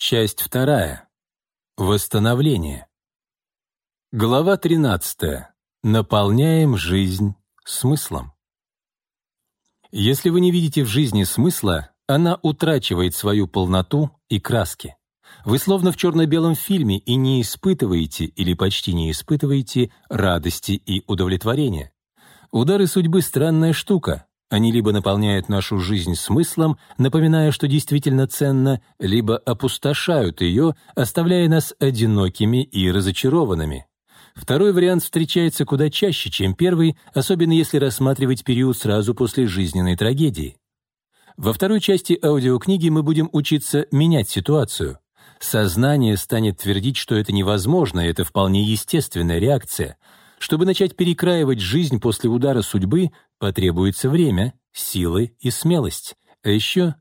Часть вторая. Восстановление. Глава 13. Наполняем жизнь смыслом. Если вы не видите в жизни смысла, она утрачивает свою полноту и краски. Вы словно в черно-белом фильме и не испытываете или почти не испытываете радости и удовлетворения. Удары судьбы — странная штука. Они либо наполняют нашу жизнь смыслом, напоминая, что действительно ценно, либо опустошают ее, оставляя нас одинокими и разочарованными. Второй вариант встречается куда чаще, чем первый, особенно если рассматривать период сразу после жизненной трагедии. Во второй части аудиокниги мы будем учиться менять ситуацию. Сознание станет твердить, что это невозможно, это вполне естественная реакция. Чтобы начать перекраивать жизнь после удара судьбы, потребуется время, силы и смелость, а еще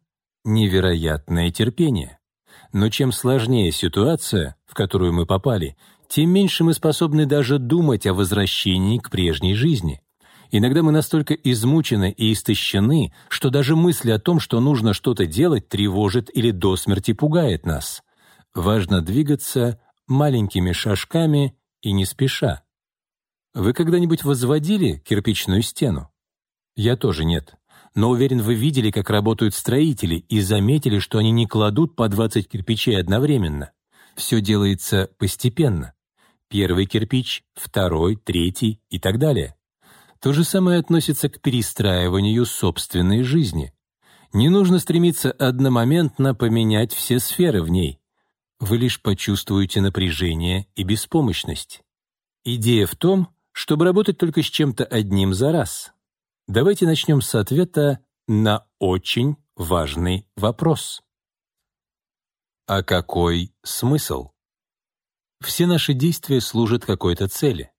невероятное терпение. Но чем сложнее ситуация, в которую мы попали, тем меньше мы способны даже думать о возвращении к прежней жизни. Иногда мы настолько измучены и истощены, что даже мысль о том, что нужно что-то делать, тревожит или до смерти пугает нас. Важно двигаться маленькими шажками и не спеша. Вы когда-нибудь возводили кирпичную стену? Я тоже нет. Но уверен, вы видели, как работают строители, и заметили, что они не кладут по 20 кирпичей одновременно. Все делается постепенно. Первый кирпич, второй, третий и так далее. То же самое относится к перестраиванию собственной жизни. Не нужно стремиться одномоментно поменять все сферы в ней. Вы лишь почувствуете напряжение и беспомощность. Идея в том, чтобы работать только с чем-то одним за раз. Давайте начнем с ответа на очень важный вопрос. А какой смысл? Все наши действия служат какой-то цели.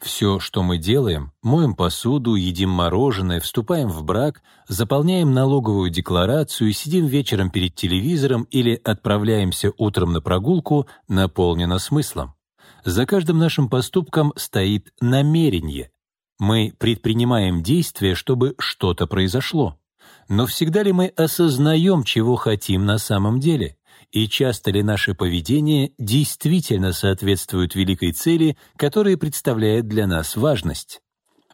Все, что мы делаем, моем посуду, едим мороженое, вступаем в брак, заполняем налоговую декларацию, сидим вечером перед телевизором или отправляемся утром на прогулку, наполнено смыслом. За каждым нашим поступком стоит намерение, мы предпринимаем действия, чтобы что-то произошло. Но всегда ли мы осознаем, чего хотим на самом деле? И часто ли наше поведение действительно соответствует великой цели, которая представляет для нас важность?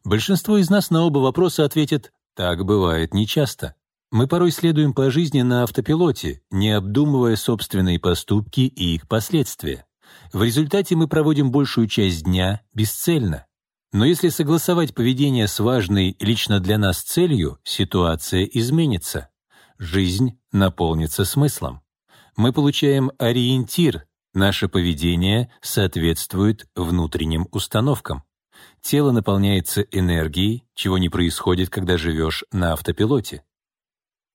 Большинство из нас на оба вопроса ответят «так бывает нечасто». Мы порой следуем по жизни на автопилоте, не обдумывая собственные поступки и их последствия. В результате мы проводим большую часть дня бесцельно. Но если согласовать поведение с важной лично для нас целью, ситуация изменится. Жизнь наполнится смыслом. Мы получаем ориентир, наше поведение соответствует внутренним установкам. Тело наполняется энергией, чего не происходит, когда живешь на автопилоте.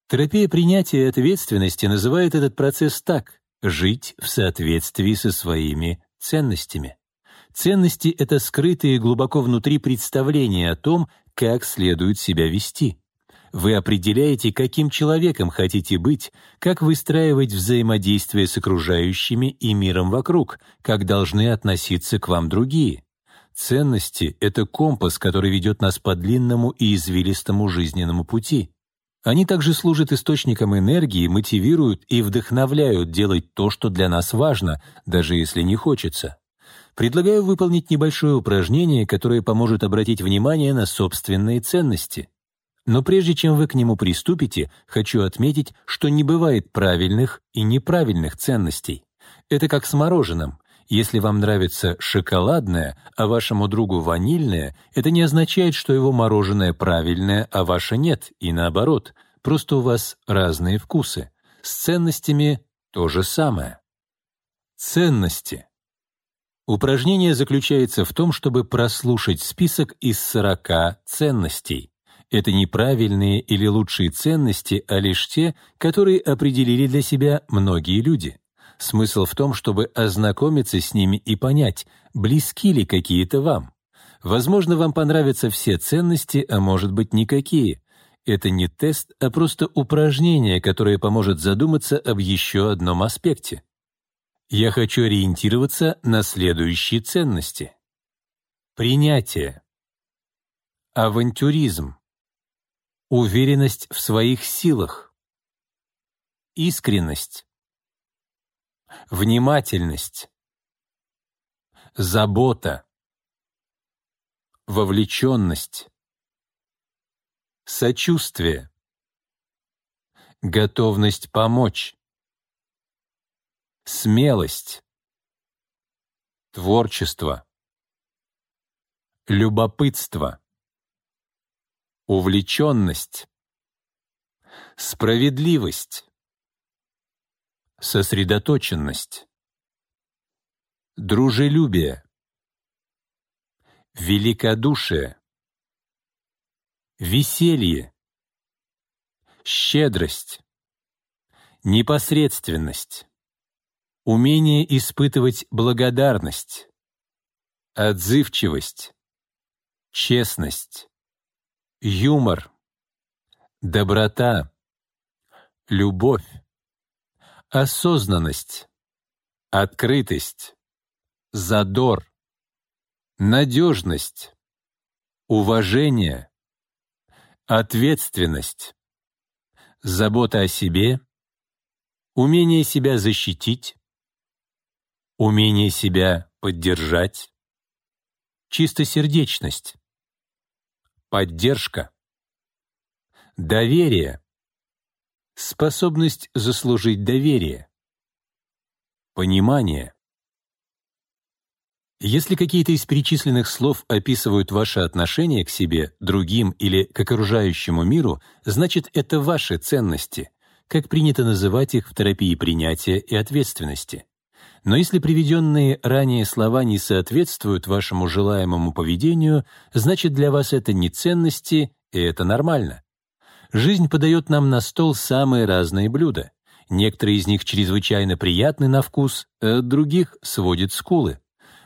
Терапия принятия ответственности называет этот процесс так — жить в соответствии со своими ценностями. Ценности — это скрытые глубоко внутри представления о том, как следует себя вести. Вы определяете, каким человеком хотите быть, как выстраивать взаимодействие с окружающими и миром вокруг, как должны относиться к вам другие. Ценности — это компас, который ведет нас по длинному и извилистому жизненному пути. Они также служат источником энергии, мотивируют и вдохновляют делать то, что для нас важно, даже если не хочется предлагаю выполнить небольшое упражнение, которое поможет обратить внимание на собственные ценности. Но прежде чем вы к нему приступите, хочу отметить, что не бывает правильных и неправильных ценностей. Это как с мороженым. Если вам нравится шоколадное, а вашему другу ванильное, это не означает, что его мороженое правильное, а ваше нет, и наоборот. Просто у вас разные вкусы. С ценностями то же самое. Ценности. Упражнение заключается в том, чтобы прослушать список из 40 ценностей. Это не правильные или лучшие ценности, а лишь те, которые определили для себя многие люди. Смысл в том, чтобы ознакомиться с ними и понять, близки ли какие-то вам. Возможно, вам понравятся все ценности, а может быть никакие. Это не тест, а просто упражнение, которое поможет задуматься об еще одном аспекте. Я хочу ориентироваться на следующие ценности. Принятие. Авантюризм. Уверенность в своих силах. Искренность. внимательность, забота, вовлеченность, сочувствие, готовность помочь, смелость, творчество, любопытство, увлеченность, справедливость, сосредоточенность, дружелюбие, великодушие, веселье, щедрость, непосредственность, умение испытывать благодарность, отзывчивость, честность, юмор, доброта, любовь, осознанность, открытость, задор, надежность, уважение, ответственность, забота о себе, умение себя защитить, умение себя поддержать, чистосердечность, поддержка, доверие, способность заслужить доверие, понимание. Если какие-то из перечисленных слов описывают ваше отношение к себе, другим или к окружающему миру, значит, это ваши ценности, как принято называть их в терапии принятия и ответственности. Но если приведенные ранее слова не соответствуют вашему желаемому поведению, значит, для вас это не ценности, и это нормально. Жизнь подает нам на стол самые разные блюда. Некоторые из них чрезвычайно приятны на вкус, а других сводят скулы.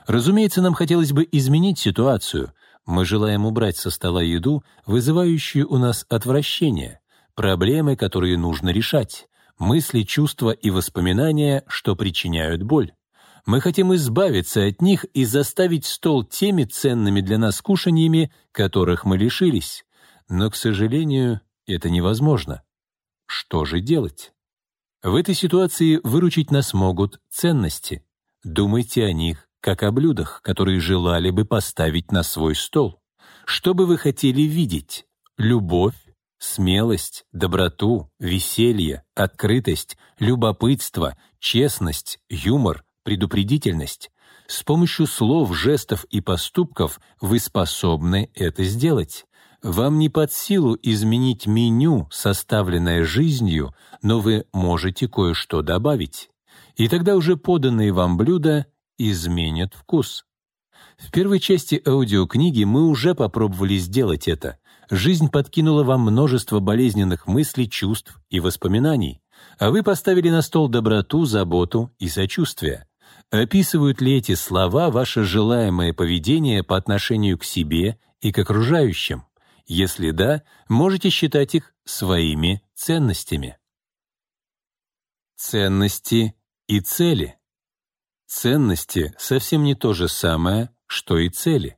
Разумеется, нам хотелось бы изменить ситуацию. Мы желаем убрать со стола еду, вызывающую у нас отвращение, проблемы, которые нужно решать, мысли, чувства и воспоминания, что причиняют боль. Мы хотим избавиться от них и заставить стол теми ценными для нас кушаньями, которых мы лишились. Но, к сожалению, это невозможно. Что же делать? В этой ситуации выручить нас могут ценности. Думайте о них, как о блюдах, которые желали бы поставить на свой стол. Что бы вы хотели видеть? Любовь, смелость, доброту, веселье, открытость, любопытство, честность, юмор, предупредительность. С помощью слов, жестов и поступков вы способны это сделать. Вам не под силу изменить меню, составленное жизнью, но вы можете кое-что добавить. И тогда уже поданные вам блюда изменят вкус. В первой части аудиокниги мы уже попробовали сделать это. Жизнь подкинула вам множество болезненных мыслей, чувств и воспоминаний, а вы поставили на стол доброту, заботу и сочувствие. Описывают ли эти слова ваше желаемое поведение по отношению к себе и к окружающим? Если да, можете считать их своими ценностями. Ценности и цели. Ценности совсем не то же самое, что и цели.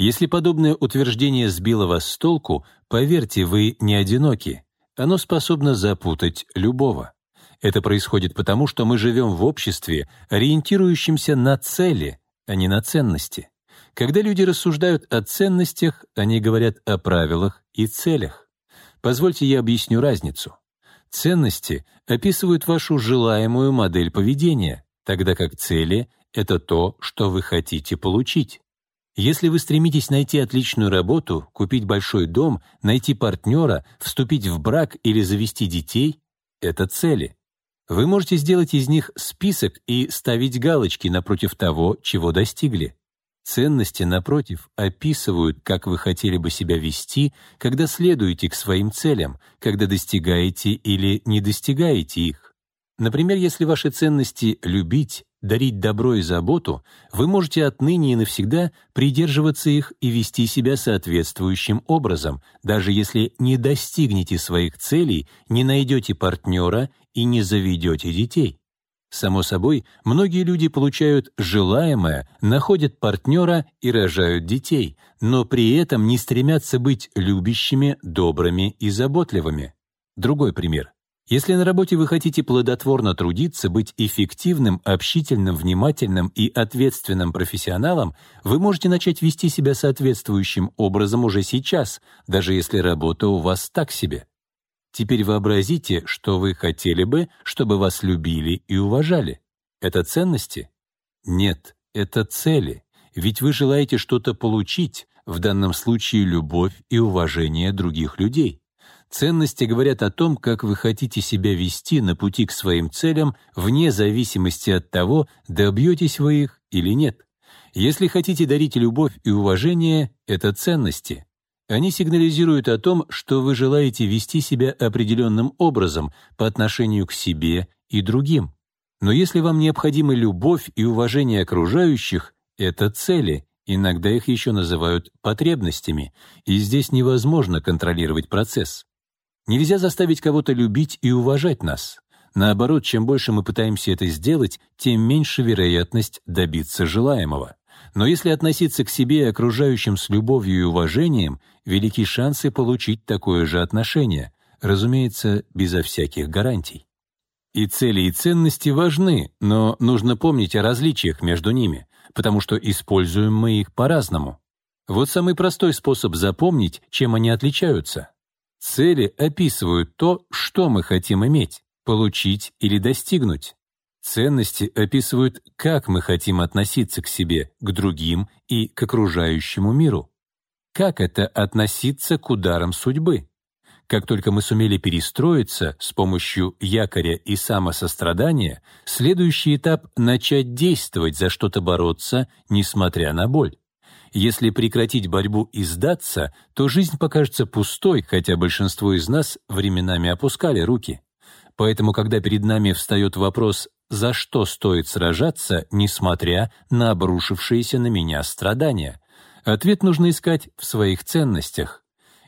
Если подобное утверждение сбило вас с толку, поверьте, вы не одиноки. Оно способно запутать любого. Это происходит потому, что мы живем в обществе, ориентирующемся на цели, а не на ценности. Когда люди рассуждают о ценностях, они говорят о правилах и целях. Позвольте я объясню разницу. Ценности описывают вашу желаемую модель поведения, тогда как цели — это то, что вы хотите получить. Если вы стремитесь найти отличную работу, купить большой дом, найти партнера, вступить в брак или завести детей — это цели. Вы можете сделать из них список и ставить галочки напротив того, чего достигли. Ценности, напротив, описывают, как вы хотели бы себя вести, когда следуете к своим целям, когда достигаете или не достигаете их. Например, если ваши ценности — любить, дарить добро и заботу, вы можете отныне и навсегда придерживаться их и вести себя соответствующим образом, даже если не достигнете своих целей, не найдете партнера и не заведете детей. Само собой, многие люди получают желаемое, находят партнера и рожают детей, но при этом не стремятся быть любящими, добрыми и заботливыми. Другой пример. Если на работе вы хотите плодотворно трудиться, быть эффективным, общительным, внимательным и ответственным профессионалом, вы можете начать вести себя соответствующим образом уже сейчас, даже если работа у вас так себе. Теперь вообразите, что вы хотели бы, чтобы вас любили и уважали. Это ценности? Нет, это цели. Ведь вы желаете что-то получить, в данном случае любовь и уважение других людей. Ценности говорят о том, как вы хотите себя вести на пути к своим целям, вне зависимости от того, добьетесь вы их или нет. Если хотите дарить любовь и уважение, это ценности. Они сигнализируют о том, что вы желаете вести себя определенным образом по отношению к себе и другим. Но если вам необходима любовь и уважение окружающих, это цели, иногда их еще называют потребностями, и здесь невозможно контролировать процесс. Нельзя заставить кого-то любить и уважать нас. Наоборот, чем больше мы пытаемся это сделать, тем меньше вероятность добиться желаемого. Но если относиться к себе и окружающим с любовью и уважением, велики шансы получить такое же отношение, разумеется, безо всяких гарантий. И цели, и ценности важны, но нужно помнить о различиях между ними, потому что используем мы их по-разному. Вот самый простой способ запомнить, чем они отличаются. Цели описывают то, что мы хотим иметь, получить или достигнуть. Ценности описывают, как мы хотим относиться к себе, к другим и к окружающему миру. Как это относиться к ударам судьбы? Как только мы сумели перестроиться с помощью якоря и самосострадания, следующий этап — начать действовать, за что-то бороться, несмотря на боль. Если прекратить борьбу и сдаться, то жизнь покажется пустой, хотя большинство из нас временами опускали руки. Поэтому, когда перед нами встает вопрос, за что стоит сражаться, несмотря на обрушившиеся на меня страдания, ответ нужно искать в своих ценностях.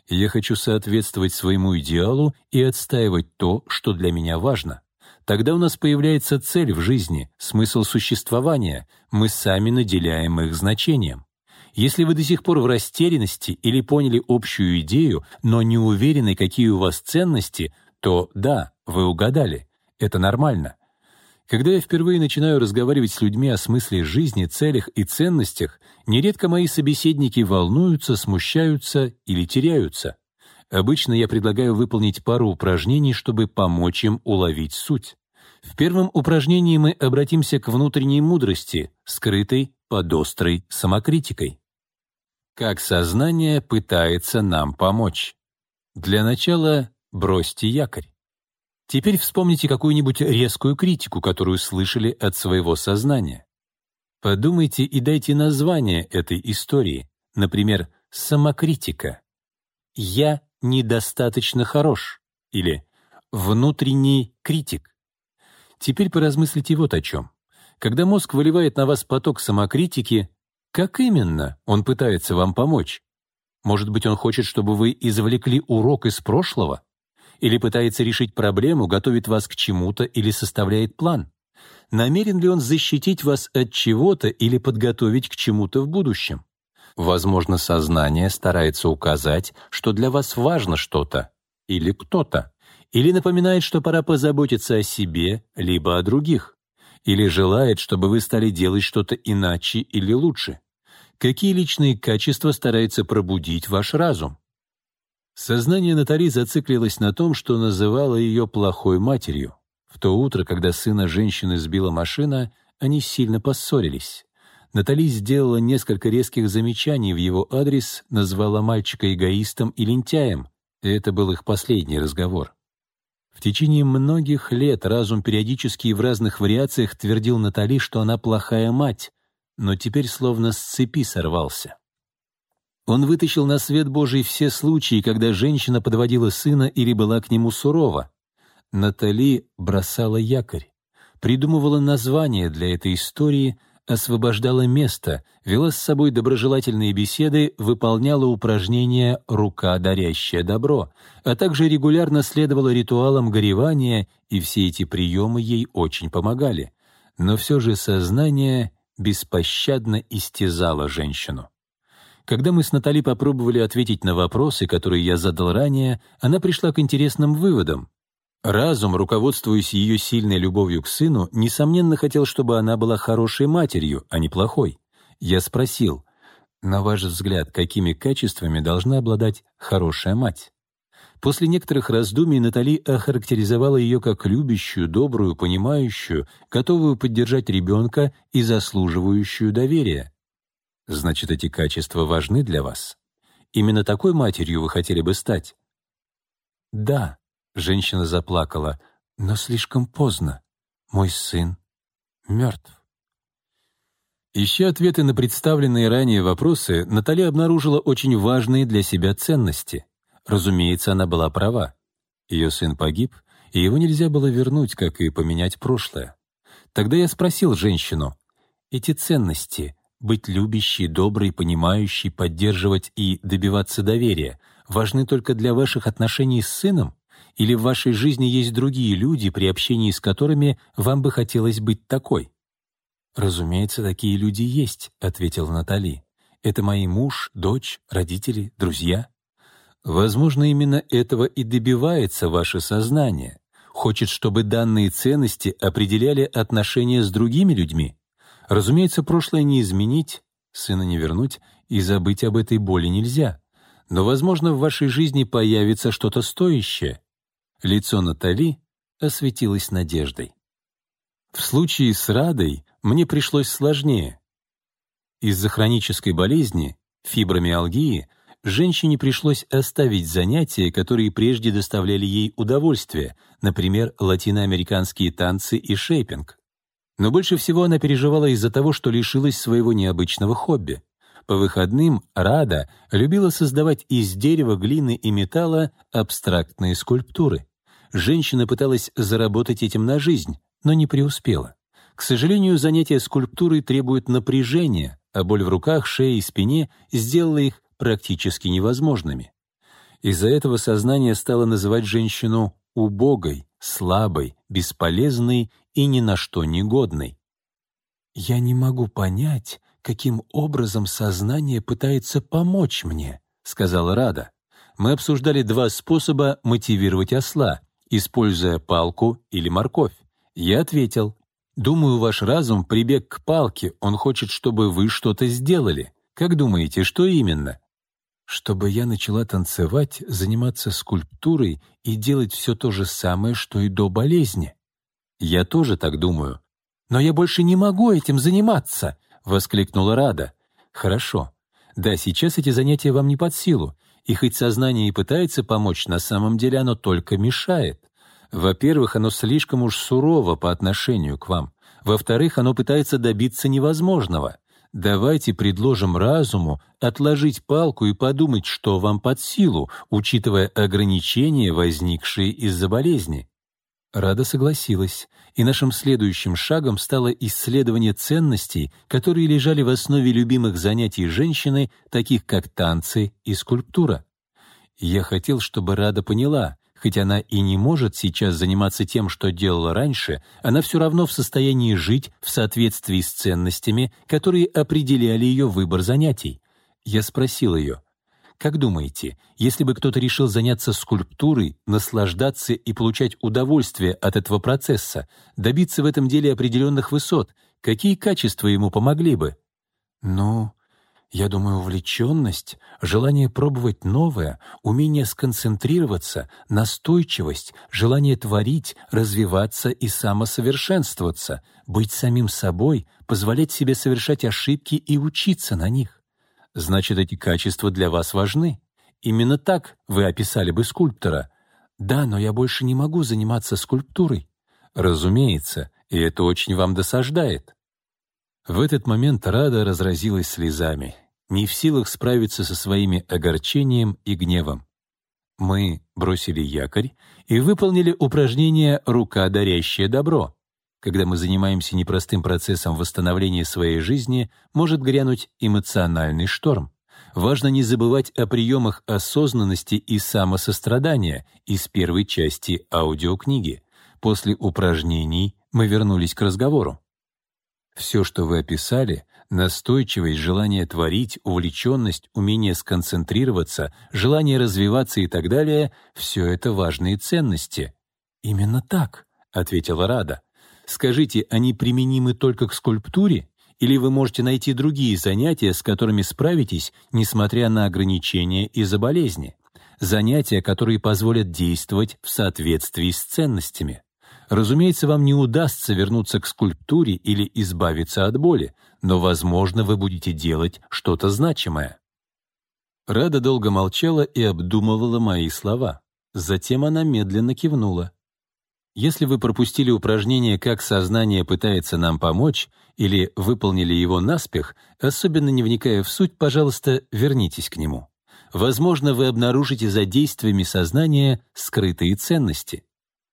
Я хочу соответствовать своему идеалу и отстаивать то, что для меня важно. Тогда у нас появляется цель в жизни, смысл существования, мы сами наделяем их значением. Если вы до сих пор в растерянности или поняли общую идею, но не уверены, какие у вас ценности, то да, вы угадали. Это нормально. Когда я впервые начинаю разговаривать с людьми о смысле жизни, целях и ценностях, нередко мои собеседники волнуются, смущаются или теряются. Обычно я предлагаю выполнить пару упражнений, чтобы помочь им уловить суть. В первом упражнении мы обратимся к внутренней мудрости, скрытой под острой самокритикой. Как сознание пытается нам помочь? Для начала бросьте якорь. Теперь вспомните какую-нибудь резкую критику, которую слышали от своего сознания. Подумайте и дайте название этой истории, например, «самокритика». «Я недостаточно хорош» или «внутренний критик». Теперь поразмыслите вот о чем. Когда мозг выливает на вас поток самокритики, как именно он пытается вам помочь? Может быть, он хочет, чтобы вы извлекли урок из прошлого? Или пытается решить проблему, готовит вас к чему-то или составляет план? Намерен ли он защитить вас от чего-то или подготовить к чему-то в будущем? Возможно, сознание старается указать, что для вас важно что-то или кто-то, или напоминает, что пора позаботиться о себе, либо о других или желает, чтобы вы стали делать что-то иначе или лучше? Какие личные качества старается пробудить ваш разум? Сознание Натали зациклилось на том, что называло ее плохой матерью. В то утро, когда сына женщины сбила машина, они сильно поссорились. Натали сделала несколько резких замечаний в его адрес, назвала мальчика эгоистом и лентяем, и это был их последний разговор. В течение многих лет разум периодически и в разных вариациях твердил Натали, что она плохая мать, но теперь словно с цепи сорвался. Он вытащил на свет Божий все случаи, когда женщина подводила сына или была к нему сурова. Натали бросала якорь, придумывала название для этой истории — освобождала место, вела с собой доброжелательные беседы, выполняла упражнения «рука, дарящая добро», а также регулярно следовала ритуалам горевания, и все эти приемы ей очень помогали. Но все же сознание беспощадно истязало женщину. Когда мы с Натали попробовали ответить на вопросы, которые я задал ранее, она пришла к интересным выводам. Разум, руководствуясь ее сильной любовью к сыну, несомненно хотел, чтобы она была хорошей матерью, а не плохой. Я спросил, на ваш взгляд, какими качествами должна обладать хорошая мать? После некоторых раздумий Натали охарактеризовала ее как любящую, добрую, понимающую, готовую поддержать ребенка и заслуживающую доверия. Значит, эти качества важны для вас? Именно такой матерью вы хотели бы стать? Да, женщина заплакала, но слишком поздно. Мой сын мертв. Ища ответы на представленные ранее вопросы, Наталья обнаружила очень важные для себя ценности. Разумеется, она была права. Ее сын погиб, и его нельзя было вернуть, как и поменять прошлое. Тогда я спросил женщину, эти ценности — быть любящей, доброй, понимающей, поддерживать и добиваться доверия — важны только для ваших отношений с сыном? Или в вашей жизни есть другие люди, при общении с которыми вам бы хотелось быть такой? «Разумеется, такие люди есть», — ответила Натали. «Это мои муж, дочь, родители, друзья». Возможно, именно этого и добивается ваше сознание. Хочет, чтобы данные ценности определяли отношения с другими людьми. Разумеется, прошлое не изменить, сына не вернуть, и забыть об этой боли нельзя. Но, возможно, в вашей жизни появится что-то стоящее. Лицо Натали осветилось надеждой. В случае с Радой мне пришлось сложнее. Из-за хронической болезни, фибромиалгии, женщине пришлось оставить занятия, которые прежде доставляли ей удовольствие, например, латиноамериканские танцы и шейпинг. Но больше всего она переживала из-за того, что лишилась своего необычного хобби. По выходным Рада любила создавать из дерева, глины и металла абстрактные скульптуры. Женщина пыталась заработать этим на жизнь, но не преуспела. К сожалению, занятия скульптурой требуют напряжения, а боль в руках, шее и спине сделала их практически невозможными. Из-за этого сознание стало называть женщину убогой, слабой, бесполезной и ни на что негодной. «Я не могу понять, каким образом сознание пытается помочь мне», — сказала Рада. Мы обсуждали два способа мотивировать осла, используя палку или морковь. Я ответил, Думаю, ваш разум прибег к палке, он хочет, чтобы вы что-то сделали. Как думаете, что именно? Чтобы я начала танцевать, заниматься скульптурой и делать все то же самое, что и до болезни. Я тоже так думаю. Но я больше не могу этим заниматься, воскликнула Рада. Хорошо. Да, сейчас эти занятия вам не под силу, и хоть сознание и пытается помочь, на самом деле оно только мешает. Во-первых, оно слишком уж сурово по отношению к вам. Во-вторых, оно пытается добиться невозможного. Давайте предложим разуму отложить палку и подумать, что вам под силу, учитывая ограничения, возникшие из-за болезни. Рада согласилась, и нашим следующим шагом стало исследование ценностей, которые лежали в основе любимых занятий женщины, таких как танцы и скульптура. Я хотел, чтобы Рада поняла, Хоть она и не может сейчас заниматься тем, что делала раньше, она все равно в состоянии жить в соответствии с ценностями, которые определяли ее выбор занятий. Я спросил ее, «Как думаете, если бы кто-то решил заняться скульптурой, наслаждаться и получать удовольствие от этого процесса, добиться в этом деле определенных высот, какие качества ему помогли бы?» «Ну, я думаю, увлеченность, желание пробовать новое, умение сконцентрироваться, настойчивость, желание творить, развиваться и самосовершенствоваться, быть самим собой, позволять себе совершать ошибки и учиться на них. Значит, эти качества для вас важны. Именно так вы описали бы скульптора. Да, но я больше не могу заниматься скульптурой. Разумеется, и это очень вам досаждает. В этот момент Рада разразилась слезами не в силах справиться со своими огорчением и гневом. Мы бросили якорь и выполнили упражнение «Рука, дарящая добро». Когда мы занимаемся непростым процессом восстановления своей жизни, может грянуть эмоциональный шторм. Важно не забывать о приемах осознанности и самосострадания из первой части аудиокниги. После упражнений мы вернулись к разговору. Все, что вы описали, Настойчивость, желание творить, увлеченность, умение сконцентрироваться, желание развиваться и так далее — все это важные ценности. «Именно так», — ответила Рада. «Скажите, они применимы только к скульптуре? Или вы можете найти другие занятия, с которыми справитесь, несмотря на ограничения из-за болезни? Занятия, которые позволят действовать в соответствии с ценностями. Разумеется, вам не удастся вернуться к скульптуре или избавиться от боли, но, возможно, вы будете делать что-то значимое. Рада долго молчала и обдумывала мои слова. Затем она медленно кивнула. Если вы пропустили упражнение «Как сознание пытается нам помочь» или выполнили его наспех, особенно не вникая в суть, пожалуйста, вернитесь к нему. Возможно, вы обнаружите за действиями сознания скрытые ценности.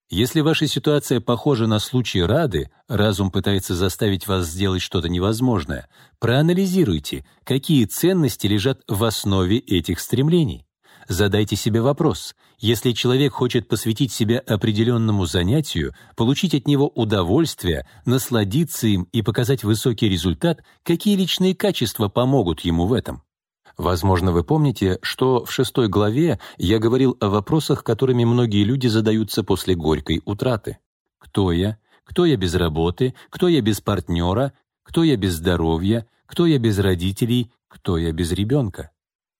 Если ваша ситуация похожа на случай Рады, разум пытается заставить вас сделать что-то невозможное, проанализируйте, какие ценности лежат в основе этих стремлений. Задайте себе вопрос. Если человек хочет посвятить себя определенному занятию, получить от него удовольствие, насладиться им и показать высокий результат, какие личные качества помогут ему в этом? Возможно, вы помните, что в шестой главе я говорил о вопросах, которыми многие люди задаются после горькой утраты. Кто я? Кто я без работы? Кто я без партнера? Кто я без здоровья? Кто я без родителей? Кто я без ребенка?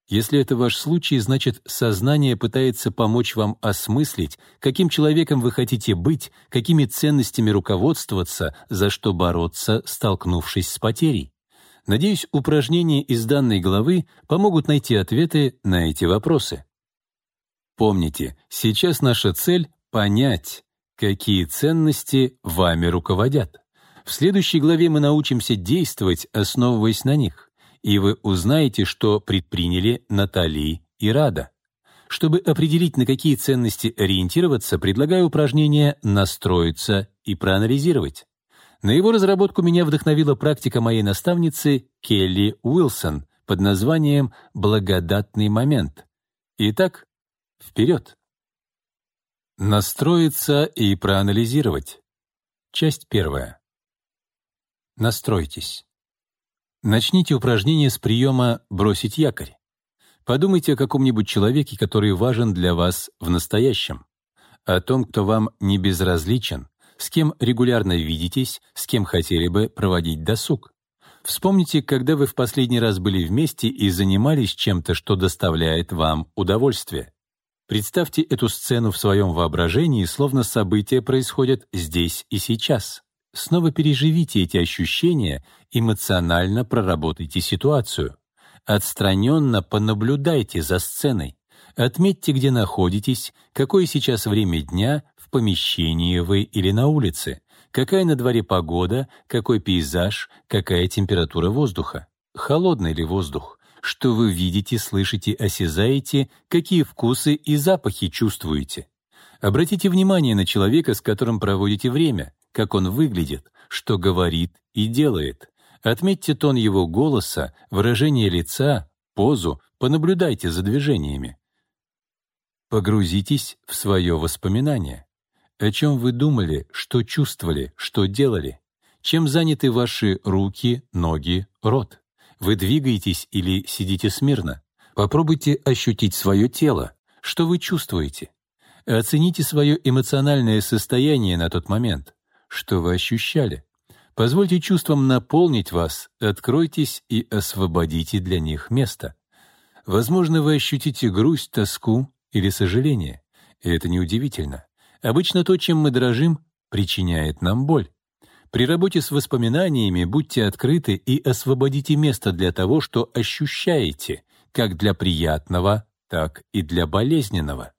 Если это ваш случай, значит, сознание пытается помочь вам осмыслить, каким человеком вы хотите быть, какими ценностями руководствоваться, за что бороться, столкнувшись с потерей. Надеюсь, упражнения из данной главы помогут найти ответы на эти вопросы. Помните, сейчас наша цель — понять, какие ценности вами руководят. В следующей главе мы научимся действовать, основываясь на них и вы узнаете, что предприняли Натали и Рада. Чтобы определить, на какие ценности ориентироваться, предлагаю упражнение «Настроиться и проанализировать». На его разработку меня вдохновила практика моей наставницы Келли Уилсон под названием «Благодатный момент». Итак, вперед! Настроиться и проанализировать. Часть первая. Настройтесь. Начните упражнение с приема «бросить якорь». Подумайте о каком-нибудь человеке, который важен для вас в настоящем, о том, кто вам не безразличен, с кем регулярно видитесь, с кем хотели бы проводить досуг. Вспомните, когда вы в последний раз были вместе и занимались чем-то, что доставляет вам удовольствие. Представьте эту сцену в своем воображении, словно события происходят здесь и сейчас. Снова переживите эти ощущения, эмоционально проработайте ситуацию. Отстраненно понаблюдайте за сценой. Отметьте, где находитесь, какое сейчас время дня, в помещении вы или на улице, какая на дворе погода, какой пейзаж, какая температура воздуха, холодный ли воздух, что вы видите, слышите, осязаете, какие вкусы и запахи чувствуете. Обратите внимание на человека, с которым проводите время, как он выглядит, что говорит и делает. Отметьте тон его голоса, выражение лица, позу, понаблюдайте за движениями. Погрузитесь в свое воспоминание. О чем вы думали, что чувствовали, что делали? Чем заняты ваши руки, ноги, рот? Вы двигаетесь или сидите смирно? Попробуйте ощутить свое тело. Что вы чувствуете? Оцените свое эмоциональное состояние на тот момент что вы ощущали. Позвольте чувствам наполнить вас, откройтесь и освободите для них место. Возможно, вы ощутите грусть, тоску или сожаление. И это неудивительно. Обычно то, чем мы дорожим, причиняет нам боль. При работе с воспоминаниями будьте открыты и освободите место для того, что ощущаете, как для приятного, так и для болезненного.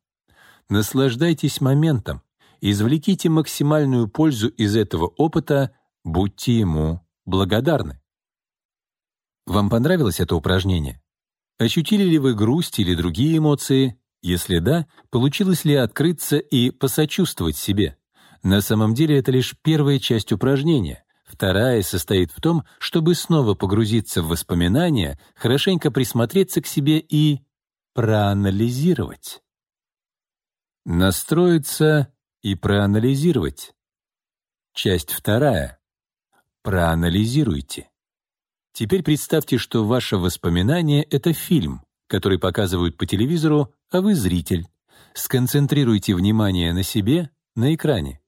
Наслаждайтесь моментом, извлеките максимальную пользу из этого опыта, будьте ему благодарны. Вам понравилось это упражнение? Ощутили ли вы грусть или другие эмоции? Если да, получилось ли открыться и посочувствовать себе? На самом деле это лишь первая часть упражнения. Вторая состоит в том, чтобы снова погрузиться в воспоминания, хорошенько присмотреться к себе и проанализировать. Настроиться и проанализировать. Часть вторая. Проанализируйте. Теперь представьте, что ваше воспоминание — это фильм, который показывают по телевизору, а вы — зритель. Сконцентрируйте внимание на себе, на экране.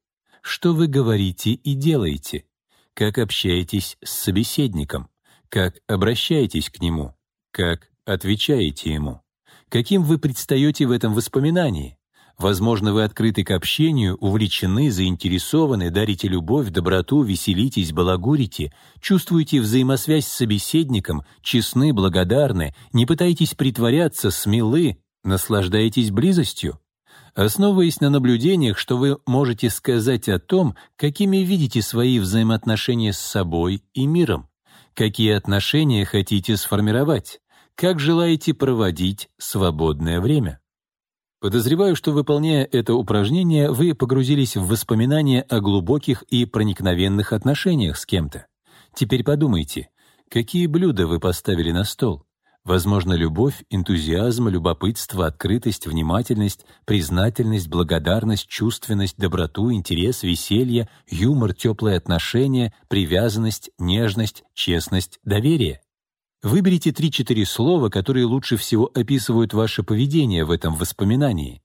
Что вы говорите и делаете? Как общаетесь с собеседником? Как обращаетесь к нему? Как отвечаете ему? Каким вы предстаете в этом воспоминании? Возможно, вы открыты к общению, увлечены, заинтересованы, дарите любовь, доброту, веселитесь, балагурите, чувствуете взаимосвязь с собеседником, честны, благодарны, не пытаетесь притворяться, смелы, наслаждаетесь близостью. Основываясь на наблюдениях, что вы можете сказать о том, какими видите свои взаимоотношения с собой и миром, какие отношения хотите сформировать, как желаете проводить свободное время. Подозреваю, что, выполняя это упражнение, вы погрузились в воспоминания о глубоких и проникновенных отношениях с кем-то. Теперь подумайте, какие блюда вы поставили на стол? Возможно, любовь, энтузиазм, любопытство, открытость, внимательность, признательность, благодарность, чувственность, доброту, интерес, веселье, юмор, теплые отношения, привязанность, нежность, честность, доверие. Выберите 3-4 слова, которые лучше всего описывают ваше поведение в этом воспоминании.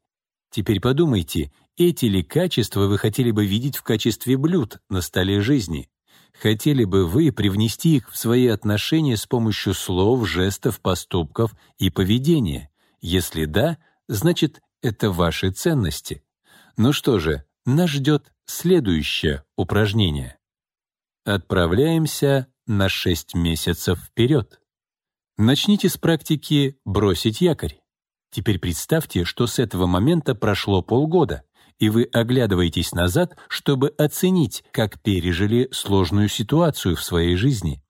Теперь подумайте, эти ли качества вы хотели бы видеть в качестве блюд на столе жизни? Хотели бы вы привнести их в свои отношения с помощью слов, жестов, поступков и поведения? Если да, значит, это ваши ценности. Ну что же, нас ждет следующее упражнение. Отправляемся на 6 месяцев вперед. Начните с практики «бросить якорь». Теперь представьте, что с этого момента прошло полгода, и вы оглядываетесь назад, чтобы оценить, как пережили сложную ситуацию в своей жизни.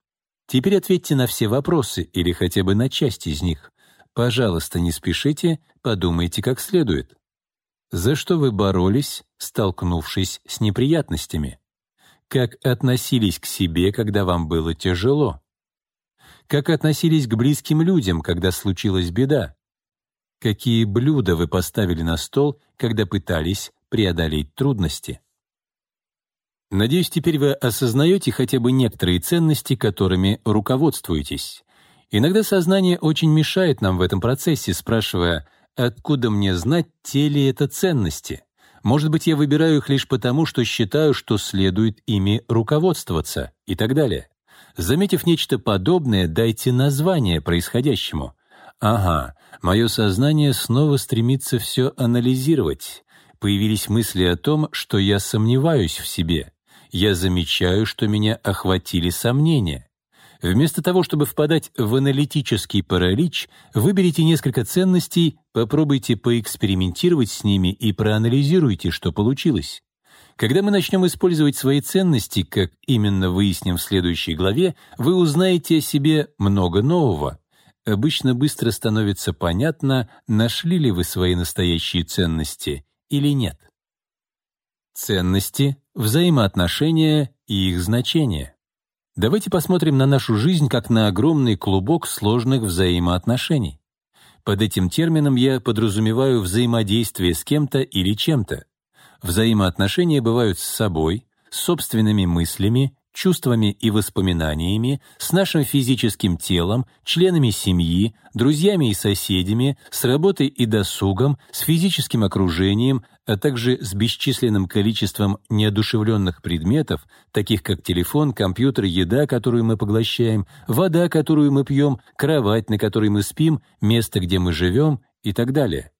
Теперь ответьте на все вопросы или хотя бы на часть из них. Пожалуйста, не спешите, подумайте как следует. За что вы боролись, столкнувшись с неприятностями? Как относились к себе, когда вам было тяжело? Как относились к близким людям, когда случилась беда? Какие блюда вы поставили на стол, когда пытались преодолеть трудности? Надеюсь, теперь вы осознаете хотя бы некоторые ценности, которыми руководствуетесь. Иногда сознание очень мешает нам в этом процессе, спрашивая, откуда мне знать, те ли это ценности? Может быть, я выбираю их лишь потому, что считаю, что следует ими руководствоваться и так далее. Заметив нечто подобное, дайте название происходящему. Ага, мое сознание снова стремится все анализировать. Появились мысли о том, что я сомневаюсь в себе. Я замечаю, что меня охватили сомнения. Вместо того, чтобы впадать в аналитический паралич, выберите несколько ценностей, попробуйте поэкспериментировать с ними и проанализируйте, что получилось. Когда мы начнем использовать свои ценности, как именно выясним в следующей главе, вы узнаете о себе много нового. Обычно быстро становится понятно, нашли ли вы свои настоящие ценности или нет. Ценности, взаимоотношения и их значение. Давайте посмотрим на нашу жизнь как на огромный клубок сложных взаимоотношений. Под этим термином я подразумеваю взаимодействие с кем-то или чем-то. Взаимоотношения бывают с собой, с собственными мыслями, чувствами и воспоминаниями, с нашим физическим телом, членами семьи, друзьями и соседями, с работой и досугом, с физическим окружением, а также с бесчисленным количеством неодушевленных предметов, таких как телефон, компьютер, еда, которую мы поглощаем, вода, которую мы пьем, кровать, на которой мы спим, место, где мы живем и так далее.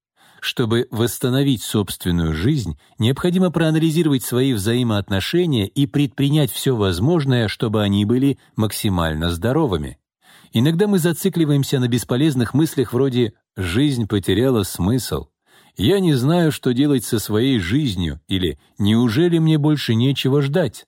Чтобы восстановить собственную жизнь, необходимо проанализировать свои взаимоотношения и предпринять все возможное, чтобы они были максимально здоровыми. Иногда мы зацикливаемся на бесполезных мыслях вроде «жизнь потеряла смысл», «я не знаю, что делать со своей жизнью» или «неужели мне больше нечего ждать?»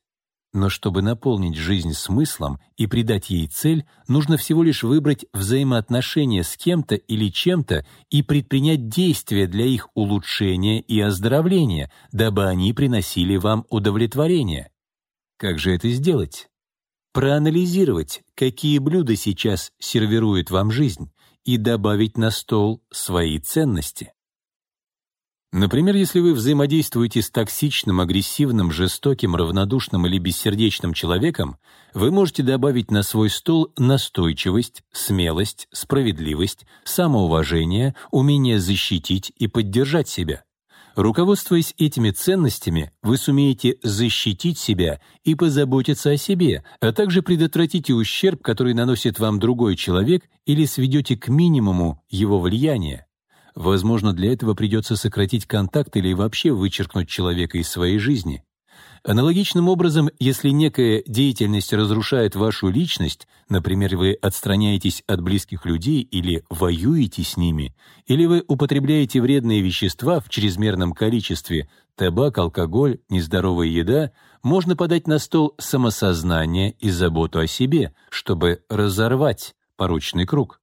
Но чтобы наполнить жизнь смыслом и придать ей цель, нужно всего лишь выбрать взаимоотношения с кем-то или чем-то и предпринять действия для их улучшения и оздоровления, дабы они приносили вам удовлетворение. Как же это сделать? Проанализировать, какие блюда сейчас сервирует вам жизнь, и добавить на стол свои ценности. Например, если вы взаимодействуете с токсичным, агрессивным, жестоким, равнодушным или бессердечным человеком, вы можете добавить на свой стол настойчивость, смелость, справедливость, самоуважение, умение защитить и поддержать себя. Руководствуясь этими ценностями, вы сумеете защитить себя и позаботиться о себе, а также предотвратите ущерб, который наносит вам другой человек, или сведете к минимуму его влияние. Возможно, для этого придется сократить контакт или вообще вычеркнуть человека из своей жизни. Аналогичным образом, если некая деятельность разрушает вашу личность, например, вы отстраняетесь от близких людей или воюете с ними, или вы употребляете вредные вещества в чрезмерном количестве, табак, алкоголь, нездоровая еда, можно подать на стол самосознание и заботу о себе, чтобы разорвать порочный круг.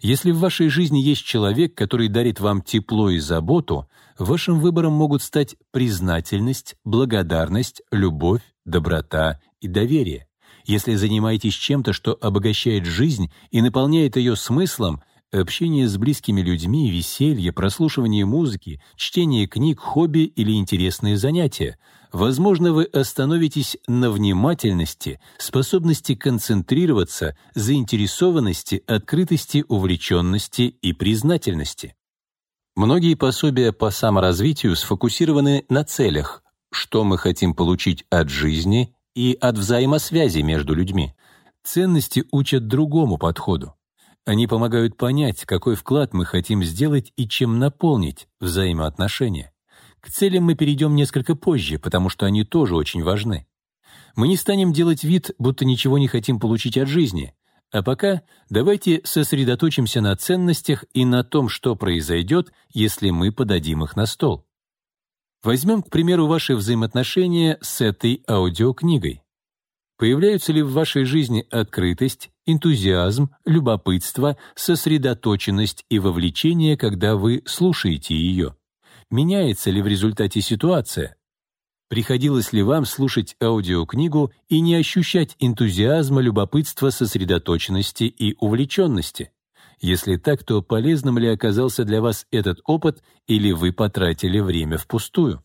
Если в вашей жизни есть человек, который дарит вам тепло и заботу, вашим выбором могут стать признательность, благодарность, любовь, доброта и доверие. Если занимаетесь чем-то, что обогащает жизнь и наполняет ее смыслом, общение с близкими людьми, веселье, прослушивание музыки, чтение книг, хобби или интересные занятия — возможно, вы остановитесь на внимательности, способности концентрироваться, заинтересованности, открытости, увлеченности и признательности. Многие пособия по саморазвитию сфокусированы на целях, что мы хотим получить от жизни и от взаимосвязи между людьми. Ценности учат другому подходу. Они помогают понять, какой вклад мы хотим сделать и чем наполнить взаимоотношения. К целям мы перейдем несколько позже, потому что они тоже очень важны. Мы не станем делать вид, будто ничего не хотим получить от жизни. А пока давайте сосредоточимся на ценностях и на том, что произойдет, если мы подадим их на стол. Возьмем, к примеру, ваши взаимоотношения с этой аудиокнигой. Появляются ли в вашей жизни открытость, энтузиазм, любопытство, сосредоточенность и вовлечение, когда вы слушаете ее? меняется ли в результате ситуация. Приходилось ли вам слушать аудиокнигу и не ощущать энтузиазма, любопытства, сосредоточенности и увлеченности? Если так, то полезным ли оказался для вас этот опыт или вы потратили время впустую?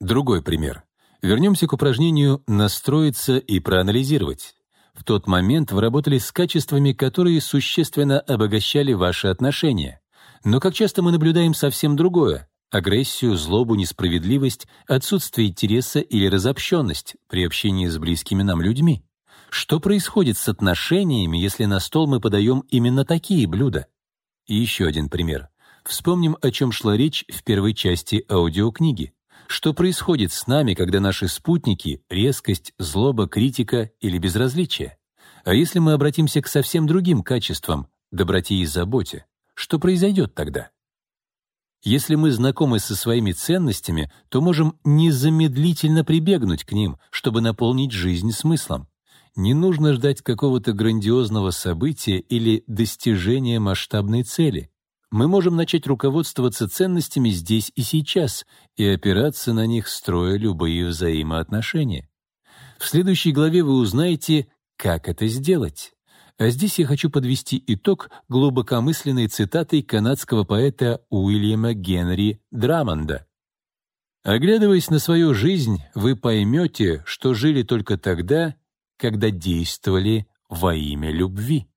Другой пример. Вернемся к упражнению «настроиться и проанализировать». В тот момент вы работали с качествами, которые существенно обогащали ваши отношения. Но как часто мы наблюдаем совсем другое — агрессию, злобу, несправедливость, отсутствие интереса или разобщенность при общении с близкими нам людьми. Что происходит с отношениями, если на стол мы подаем именно такие блюда? И еще один пример. Вспомним, о чем шла речь в первой части аудиокниги. Что происходит с нами, когда наши спутники — резкость, злоба, критика или безразличие? А если мы обратимся к совсем другим качествам — доброте и заботе? Что произойдет тогда? Если мы знакомы со своими ценностями, то можем незамедлительно прибегнуть к ним, чтобы наполнить жизнь смыслом. Не нужно ждать какого-то грандиозного события или достижения масштабной цели. Мы можем начать руководствоваться ценностями здесь и сейчас и опираться на них, строя любые взаимоотношения. В следующей главе вы узнаете, как это сделать. А здесь я хочу подвести итог глубокомысленной цитатой канадского поэта Уильяма Генри Драмонда. «Оглядываясь на свою жизнь, вы поймете, что жили только тогда, когда действовали во имя любви».